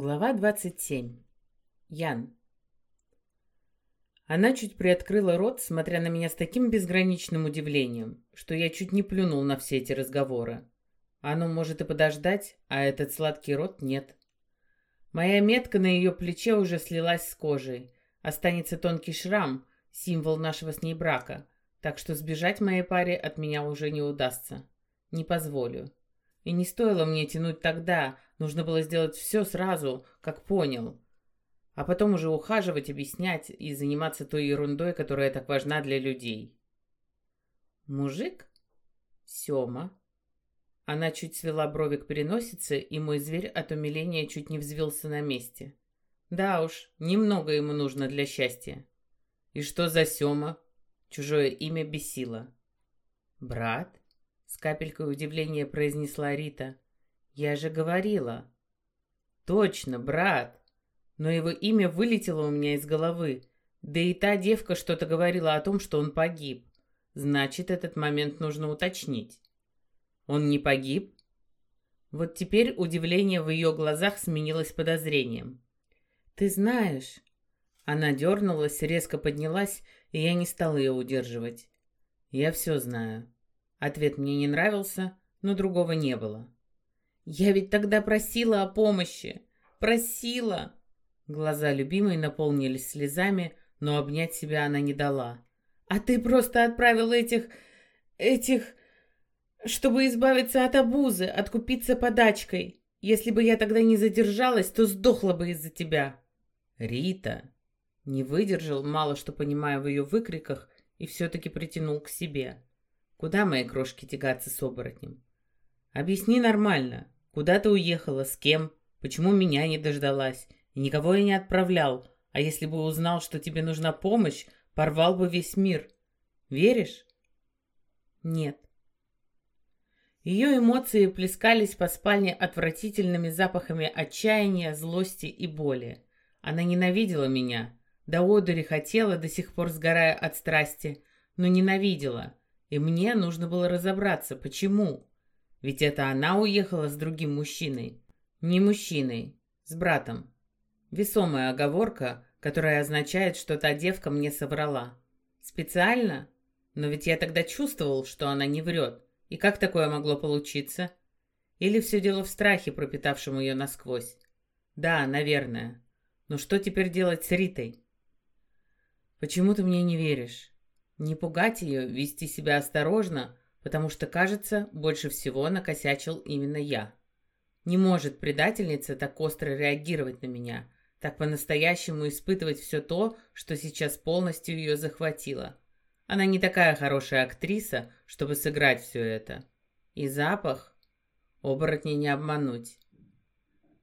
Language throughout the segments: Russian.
Глава 27. Ян. Она чуть приоткрыла рот, смотря на меня с таким безграничным удивлением, что я чуть не плюнул на все эти разговоры. Оно может и подождать, а этот сладкий рот нет. Моя метка на ее плече уже слилась с кожей. Останется тонкий шрам, символ нашего с ней брака, так что сбежать моей паре от меня уже не удастся. Не позволю. И не стоило мне тянуть тогда, нужно было сделать все сразу, как понял. А потом уже ухаживать, объяснять и заниматься той ерундой, которая так важна для людей. Мужик? Сёма. Она чуть свела брови к переносице, и мой зверь от умиления чуть не взвился на месте. Да уж, немного ему нужно для счастья. И что за Сёма? Чужое имя бесило. Брат? С капелькой удивления произнесла Рита. «Я же говорила». «Точно, брат. Но его имя вылетело у меня из головы. Да и та девка что-то говорила о том, что он погиб. Значит, этот момент нужно уточнить». «Он не погиб?» Вот теперь удивление в ее глазах сменилось подозрением. «Ты знаешь...» Она дернулась, резко поднялась, и я не стал ее удерживать. «Я все знаю». Ответ мне не нравился, но другого не было. «Я ведь тогда просила о помощи! Просила!» Глаза любимой наполнились слезами, но обнять себя она не дала. «А ты просто отправил этих... этих... чтобы избавиться от обузы, откупиться подачкой. Если бы я тогда не задержалась, то сдохла бы из-за тебя». «Рита!» Не выдержал, мало что понимая в ее выкриках, и все-таки притянул к себе. Куда мои крошки тягаться с оборотнем? Объясни нормально. Куда ты уехала, с кем, почему меня не дождалась? И никого я не отправлял. А если бы узнал, что тебе нужна помощь, порвал бы весь мир. Веришь? Нет. Ее эмоции плескались по спальне отвратительными запахами отчаяния, злости и боли. Она ненавидела меня. До одури хотела, до сих пор сгорая от страсти, но ненавидела. И мне нужно было разобраться, почему. Ведь это она уехала с другим мужчиной. Не мужчиной, с братом. Весомая оговорка, которая означает, что та девка мне соврала. Специально? Но ведь я тогда чувствовал, что она не врет. И как такое могло получиться? Или все дело в страхе, пропитавшем ее насквозь? Да, наверное. Но что теперь делать с Ритой? Почему ты мне не веришь? Не пугать ее, вести себя осторожно, потому что, кажется, больше всего накосячил именно я. Не может предательница так остро реагировать на меня, так по-настоящему испытывать все то, что сейчас полностью ее захватило. Она не такая хорошая актриса, чтобы сыграть все это. И запах... Оборотни не обмануть.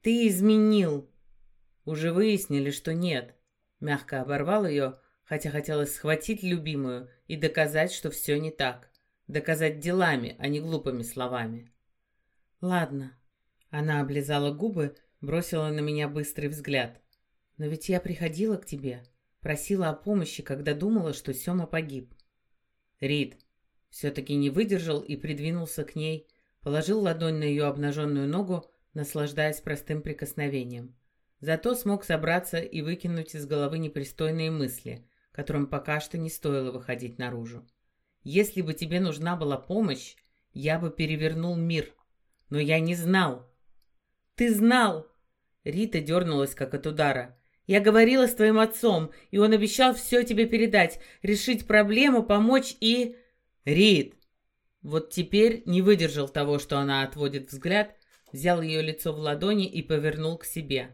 «Ты изменил!» Уже выяснили, что нет. Мягко оборвал ее, хотя хотелось схватить любимую и доказать, что все не так. Доказать делами, а не глупыми словами. «Ладно». Она облизала губы, бросила на меня быстрый взгляд. «Но ведь я приходила к тебе, просила о помощи, когда думала, что Сёма погиб». Рид все-таки не выдержал и придвинулся к ней, положил ладонь на ее обнаженную ногу, наслаждаясь простым прикосновением. Зато смог собраться и выкинуть из головы непристойные мысли – которым пока что не стоило выходить наружу. Если бы тебе нужна была помощь, я бы перевернул мир. Но я не знал. Ты знал! Рита дернулась, как от удара. Я говорила с твоим отцом, и он обещал все тебе передать, решить проблему, помочь и... Рит! Вот теперь не выдержал того, что она отводит взгляд, взял ее лицо в ладони и повернул к себе.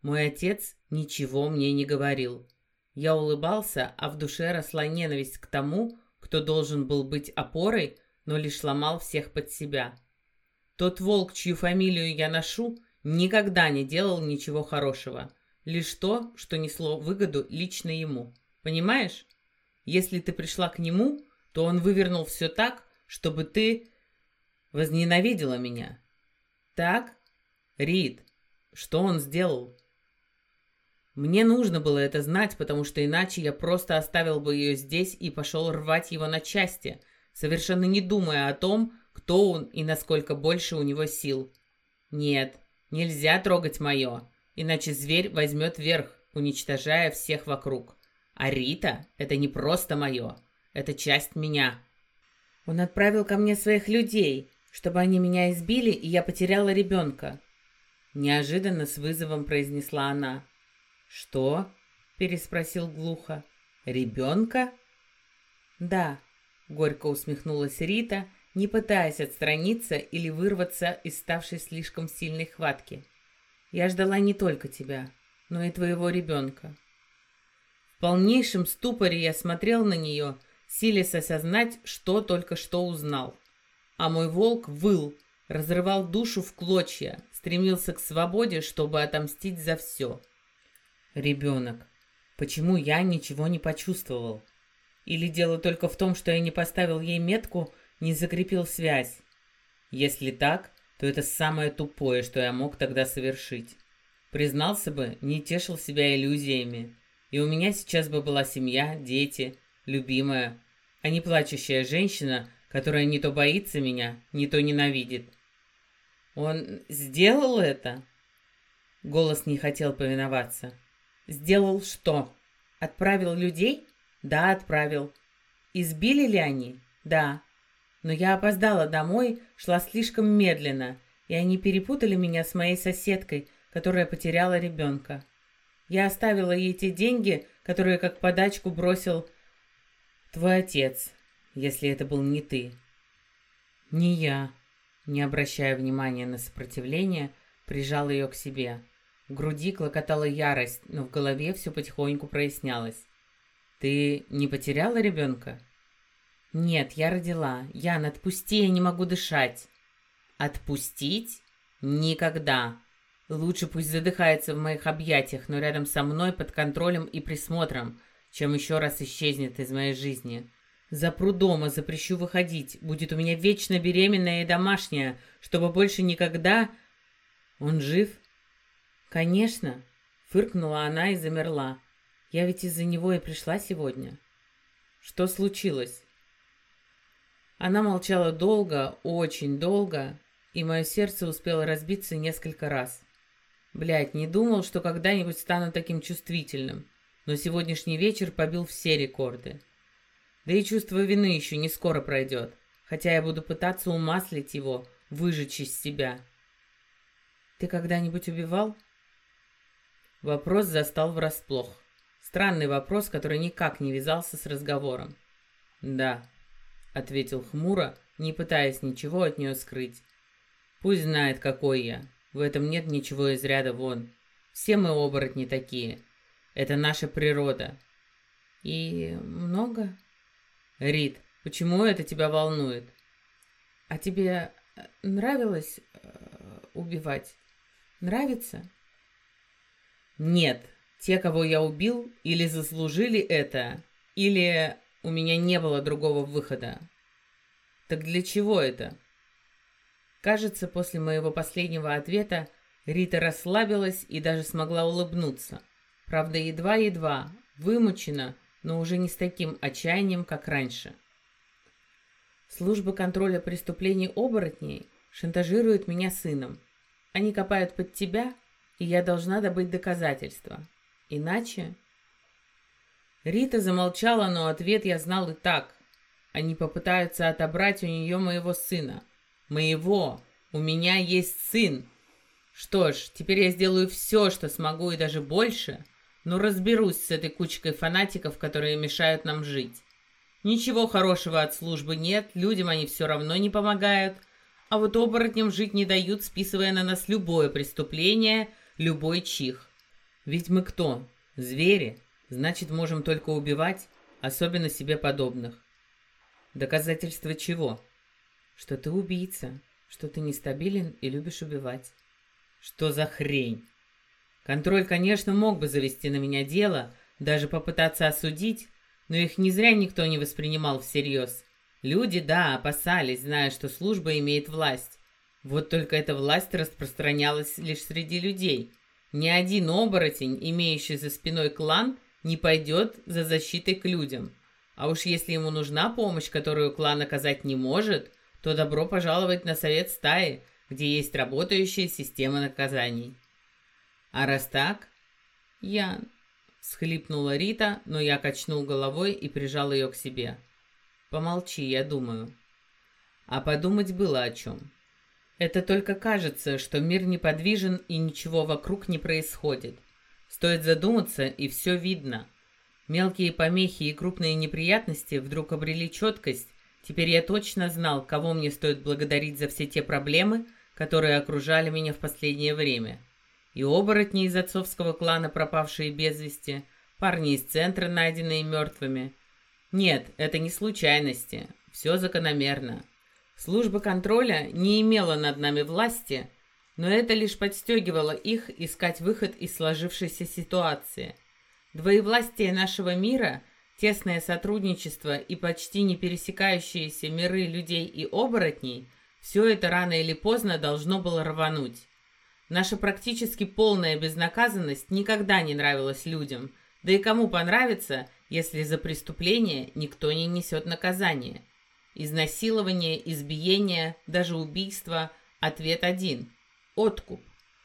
Мой отец ничего мне не говорил. Я улыбался, а в душе росла ненависть к тому, кто должен был быть опорой, но лишь ломал всех под себя. Тот волк, чью фамилию я ношу, никогда не делал ничего хорошего. Лишь то, что несло выгоду лично ему. Понимаешь? Если ты пришла к нему, то он вывернул все так, чтобы ты возненавидела меня. Так? Рид, что он сделал? Мне нужно было это знать, потому что иначе я просто оставил бы ее здесь и пошел рвать его на части, совершенно не думая о том, кто он и насколько больше у него сил. Нет, нельзя трогать мое, иначе зверь возьмет верх, уничтожая всех вокруг. А Рита — это не просто мое, это часть меня. Он отправил ко мне своих людей, чтобы они меня избили, и я потеряла ребенка. Неожиданно с вызовом произнесла она. «Что?» — переспросил глухо. «Ребенка?» «Да», — горько усмехнулась Рита, не пытаясь отстраниться или вырваться из ставшей слишком сильной хватки. «Я ждала не только тебя, но и твоего ребенка». В полнейшем ступоре я смотрел на нее, силясь осознать, что только что узнал. А мой волк выл, разрывал душу в клочья, стремился к свободе, чтобы отомстить за все. Ребенок. Почему я ничего не почувствовал? Или дело только в том, что я не поставил ей метку, не закрепил связь? Если так, то это самое тупое, что я мог тогда совершить. Признался бы, не тешил себя иллюзиями. И у меня сейчас бы была семья, дети, любимая, а не плачущая женщина, которая не то боится меня, не то ненавидит. Он сделал это? Голос не хотел повиноваться. Сделал что? Отправил людей? Да, отправил. Избили ли они? Да. Но я опоздала домой, шла слишком медленно, и они перепутали меня с моей соседкой, которая потеряла ребенка. Я оставила ей те деньги, которые как подачку бросил твой отец, если это был не ты. Не я. Не обращая внимания на сопротивление, прижал ее к себе. В груди клокотала ярость, но в голове все потихоньку прояснялось. «Ты не потеряла ребенка?» «Нет, я родила. Ян, отпусти, я не могу дышать». «Отпустить? Никогда. Лучше пусть задыхается в моих объятиях, но рядом со мной под контролем и присмотром, чем еще раз исчезнет из моей жизни. Запру дома, запрещу выходить. Будет у меня вечно беременная и домашняя, чтобы больше никогда... Он жив?» «Конечно», — фыркнула она и замерла. «Я ведь из-за него и пришла сегодня». «Что случилось?» Она молчала долго, очень долго, и мое сердце успело разбиться несколько раз. Блядь, не думал, что когда-нибудь стану таким чувствительным, но сегодняшний вечер побил все рекорды. Да и чувство вины еще не скоро пройдет, хотя я буду пытаться умаслить его, выжечь из себя. «Ты когда-нибудь убивал?» Вопрос застал врасплох. Странный вопрос, который никак не вязался с разговором. «Да», — ответил хмуро, не пытаясь ничего от нее скрыть. «Пусть знает, какой я. В этом нет ничего из ряда вон. Все мы оборотни такие. Это наша природа». «И много?» «Рит, почему это тебя волнует?» «А тебе нравилось э, убивать? Нравится?» Нет, те, кого я убил, или заслужили это, или у меня не было другого выхода. Так для чего это? Кажется, после моего последнего ответа Рита расслабилась и даже смогла улыбнуться. Правда, едва-едва, вымучена, но уже не с таким отчаянием, как раньше. Служба контроля преступлений оборотней шантажирует меня сыном. Они копают под тебя, и я должна добыть доказательства. Иначе... Рита замолчала, но ответ я знал и так. Они попытаются отобрать у нее моего сына. Моего! У меня есть сын! Что ж, теперь я сделаю все, что смогу, и даже больше, но разберусь с этой кучкой фанатиков, которые мешают нам жить. Ничего хорошего от службы нет, людям они все равно не помогают, а вот оборотням жить не дают, списывая на нас любое преступление – любой чих. Ведь мы кто? Звери. Значит, можем только убивать, особенно себе подобных. Доказательство чего? Что ты убийца, что ты нестабилен и любишь убивать. Что за хрень? Контроль, конечно, мог бы завести на меня дело, даже попытаться осудить, но их не зря никто не воспринимал всерьез. Люди, да, опасались, зная, что служба имеет власть. Вот только эта власть распространялась лишь среди людей. Ни один оборотень, имеющий за спиной клан, не пойдет за защитой к людям. А уж если ему нужна помощь, которую клан оказать не может, то добро пожаловать на совет стаи, где есть работающая система наказаний. А раз так, Ян, схлипнула Рита, но я качнул головой и прижал ее к себе. Помолчи, я думаю. А подумать было о чем. Это только кажется, что мир неподвижен и ничего вокруг не происходит. Стоит задуматься, и все видно. Мелкие помехи и крупные неприятности вдруг обрели четкость. Теперь я точно знал, кого мне стоит благодарить за все те проблемы, которые окружали меня в последнее время. И оборотни из отцовского клана, пропавшие без вести, парни из центра, найденные мертвыми. Нет, это не случайности. Все закономерно. Служба контроля не имела над нами власти, но это лишь подстегивало их искать выход из сложившейся ситуации. Двоевластие нашего мира, тесное сотрудничество и почти не пересекающиеся миры людей и оборотней – все это рано или поздно должно было рвануть. Наша практически полная безнаказанность никогда не нравилась людям, да и кому понравится, если за преступление никто не несет наказание – Изнасилование, избиение, даже убийство – ответ один – откуп.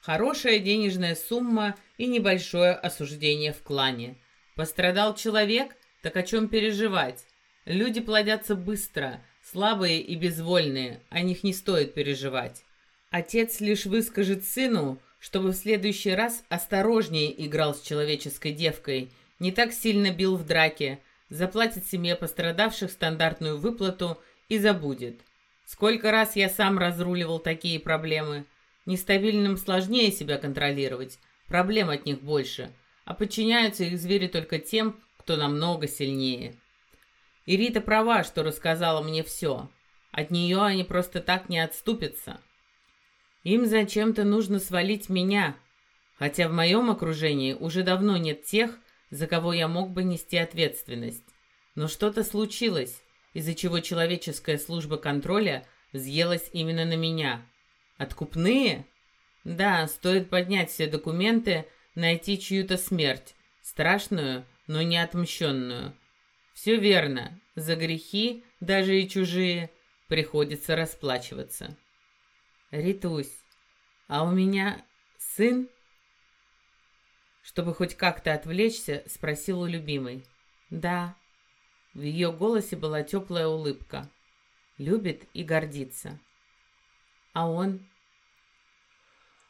Хорошая денежная сумма и небольшое осуждение в клане. Пострадал человек, так о чем переживать? Люди плодятся быстро, слабые и безвольные, о них не стоит переживать. Отец лишь выскажет сыну, чтобы в следующий раз осторожнее играл с человеческой девкой, не так сильно бил в драке, заплатит семье пострадавших стандартную выплату и забудет. Сколько раз я сам разруливал такие проблемы. Нестабильным сложнее себя контролировать, проблем от них больше, а подчиняются их звери только тем, кто намного сильнее. И Рита права, что рассказала мне все. От нее они просто так не отступятся. Им зачем-то нужно свалить меня, хотя в моем окружении уже давно нет тех, за кого я мог бы нести ответственность. Но что-то случилось, из-за чего человеческая служба контроля взъелась именно на меня. Откупные? Да, стоит поднять все документы, найти чью-то смерть. Страшную, но не отмщенную. Все верно. За грехи, даже и чужие, приходится расплачиваться. Ритусь, а у меня сын? Чтобы хоть как-то отвлечься, спросил у любимой. «Да». В ее голосе была теплая улыбка. Любит и гордится. «А он?»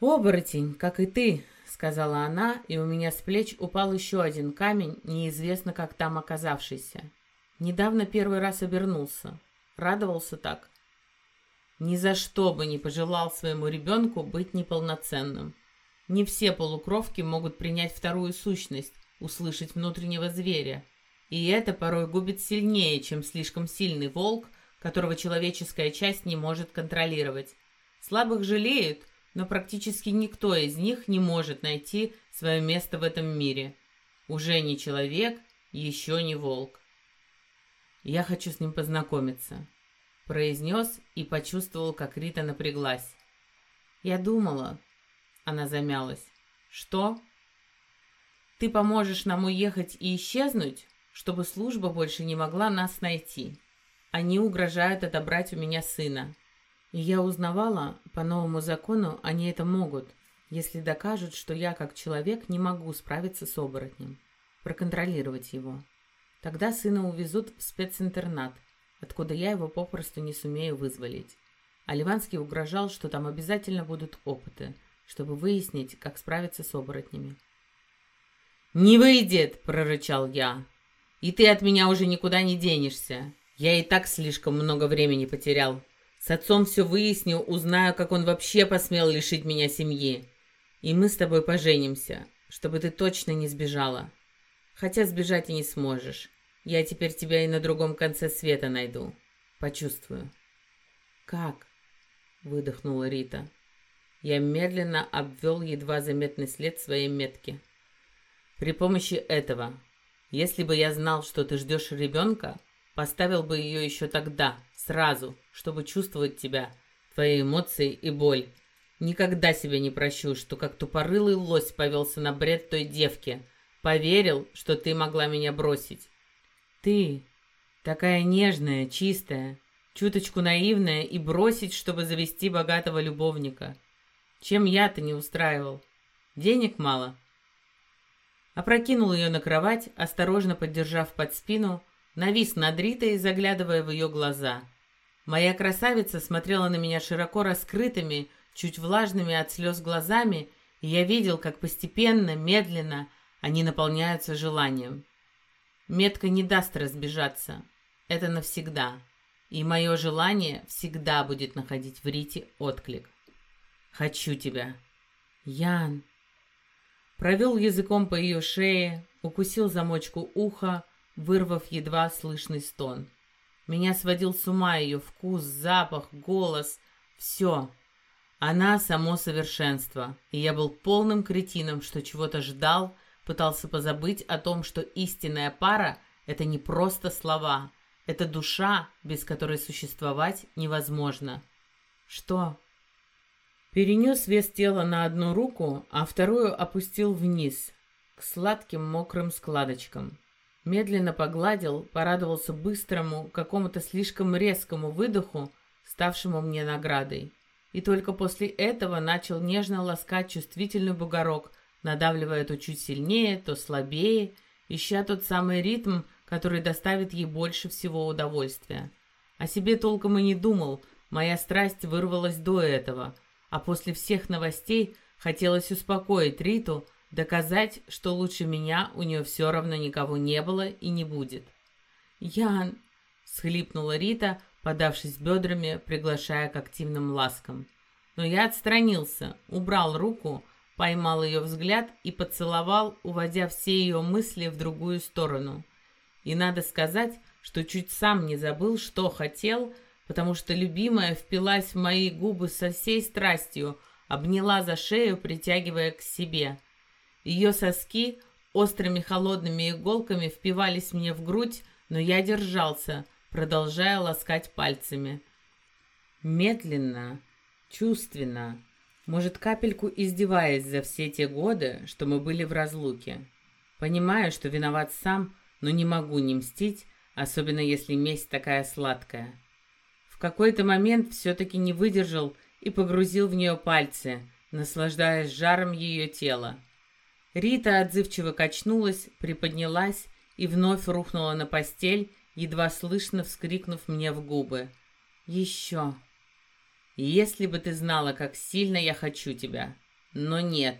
«Оборотень, как и ты», — сказала она, и у меня с плеч упал еще один камень, неизвестно как там оказавшийся. Недавно первый раз обернулся. Радовался так. Ни за что бы не пожелал своему ребенку быть неполноценным. Не все полукровки могут принять вторую сущность, услышать внутреннего зверя. И это порой губит сильнее, чем слишком сильный волк, которого человеческая часть не может контролировать. Слабых жалеют, но практически никто из них не может найти свое место в этом мире. Уже не человек, еще не волк. «Я хочу с ним познакомиться», — произнес и почувствовал, как Рита напряглась. «Я думала, она замялась. «Что?» «Ты поможешь нам уехать и исчезнуть, чтобы служба больше не могла нас найти. Они угрожают отобрать у меня сына. И я узнавала, по новому закону они это могут, если докажут, что я как человек не могу справиться с оборотнем, проконтролировать его. Тогда сына увезут в специнтернат, откуда я его попросту не сумею вызволить. А Ливанский угрожал, что там обязательно будут опыты – чтобы выяснить, как справиться с оборотнями. «Не выйдет!» — прорычал я. «И ты от меня уже никуда не денешься. Я и так слишком много времени потерял. С отцом все выясню, узнаю, как он вообще посмел лишить меня семьи. И мы с тобой поженимся, чтобы ты точно не сбежала. Хотя сбежать и не сможешь. Я теперь тебя и на другом конце света найду. Почувствую». «Как?» — выдохнула Рита. Я медленно обвел едва заметный след своей метки. При помощи этого, если бы я знал, что ты ждешь ребенка, поставил бы ее еще тогда, сразу, чтобы чувствовать тебя, твои эмоции и боль. Никогда себе не прощу, что как тупорылый лось повелся на бред той девки. Поверил, что ты могла меня бросить. Ты, такая нежная, чистая, чуточку наивная и бросить, чтобы завести богатого любовника — чем я-то не устраивал? Денег мало. Опрокинул ее на кровать, осторожно поддержав под спину, навис над Ритой, заглядывая в ее глаза. Моя красавица смотрела на меня широко раскрытыми, чуть влажными от слез глазами, и я видел, как постепенно, медленно они наполняются желанием. Метка не даст разбежаться. Это навсегда. И мое желание всегда будет находить в Рите отклик. «Хочу тебя». «Ян». Провел языком по ее шее, укусил замочку уха, вырвав едва слышный стон. Меня сводил с ума ее вкус, запах, голос. Все. Она — само совершенство. И я был полным кретином, что чего-то ждал, пытался позабыть о том, что истинная пара — это не просто слова. Это душа, без которой существовать невозможно. Что? Перенес вес тела на одну руку, а вторую опустил вниз, к сладким мокрым складочкам. Медленно погладил, порадовался быстрому, какому-то слишком резкому выдоху, ставшему мне наградой. И только после этого начал нежно ласкать чувствительный бугорок, надавливая то чуть сильнее, то слабее, ища тот самый ритм, который доставит ей больше всего удовольствия. О себе толком и не думал, моя страсть вырвалась до этого — а после всех новостей хотелось успокоить Риту, доказать, что лучше меня у нее все равно никого не было и не будет. «Ян!» — схлипнула Рита, подавшись бедрами, приглашая к активным ласкам. Но я отстранился, убрал руку, поймал ее взгляд и поцеловал, уводя все ее мысли в другую сторону. И надо сказать, что чуть сам не забыл, что хотел — потому что любимая впилась в мои губы со всей страстью, обняла за шею, притягивая к себе. Ее соски острыми холодными иголками впивались мне в грудь, но я держался, продолжая ласкать пальцами. Медленно, чувственно, может, капельку издеваясь за все те годы, что мы были в разлуке. Понимаю, что виноват сам, но не могу не мстить, особенно если месть такая сладкая какой-то момент все-таки не выдержал и погрузил в нее пальцы, наслаждаясь жаром ее тела. Рита отзывчиво качнулась, приподнялась и вновь рухнула на постель, едва слышно вскрикнув мне в губы. «Еще!» «Если бы ты знала, как сильно я хочу тебя!» «Но нет,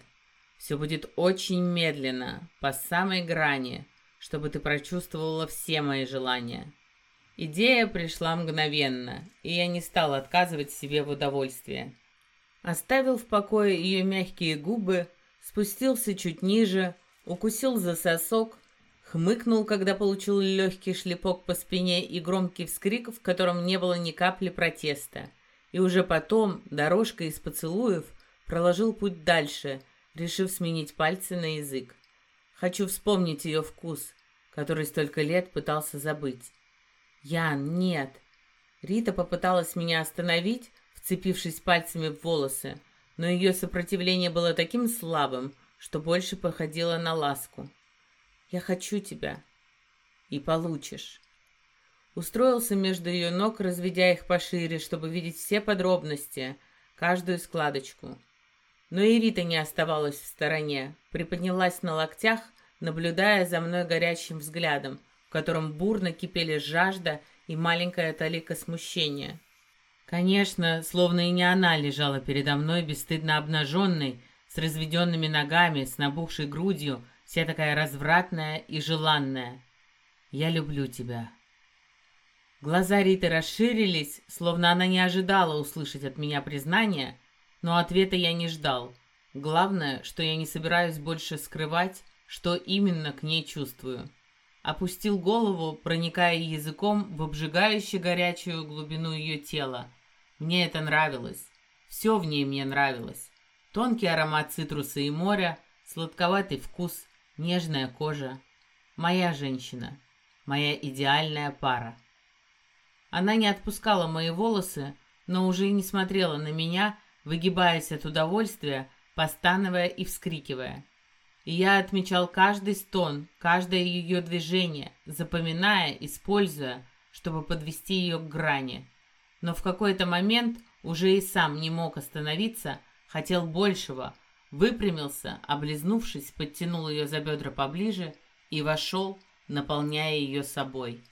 все будет очень медленно, по самой грани, чтобы ты прочувствовала все мои желания». Идея пришла мгновенно, и я не стал отказывать себе в удовольствии. Оставил в покое ее мягкие губы, спустился чуть ниже, укусил за сосок, хмыкнул, когда получил легкий шлепок по спине и громкий вскрик, в котором не было ни капли протеста. И уже потом, дорожкой из поцелуев, проложил путь дальше, решив сменить пальцы на язык. Хочу вспомнить ее вкус, который столько лет пытался забыть. «Ян, нет!» Рита попыталась меня остановить, вцепившись пальцами в волосы, но ее сопротивление было таким слабым, что больше походило на ласку. «Я хочу тебя. И получишь». Устроился между ее ног, разведя их пошире, чтобы видеть все подробности, каждую складочку. Но и Рита не оставалась в стороне, приподнялась на локтях, наблюдая за мной горячим взглядом, в котором бурно кипели жажда и маленькая талика смущения. Конечно, словно и не она лежала передо мной, бесстыдно обнаженной, с разведенными ногами, с набухшей грудью, вся такая развратная и желанная. «Я люблю тебя». Глаза Риты расширились, словно она не ожидала услышать от меня признание, но ответа я не ждал. Главное, что я не собираюсь больше скрывать, что именно к ней чувствую опустил голову, проникая языком в обжигающе горячую глубину ее тела. Мне это нравилось. Все в ней мне нравилось. Тонкий аромат цитруса и моря, сладковатый вкус, нежная кожа. Моя женщина. Моя идеальная пара. Она не отпускала мои волосы, но уже не смотрела на меня, выгибаясь от удовольствия, постановая и вскрикивая. Я отмечал каждый стон, каждое ее движение, запоминая, используя, чтобы подвести ее к грани. Но в какой-то момент уже и сам не мог остановиться, хотел большего, выпрямился, облизнувшись, подтянул ее за бедра поближе и вошел, наполняя ее собой.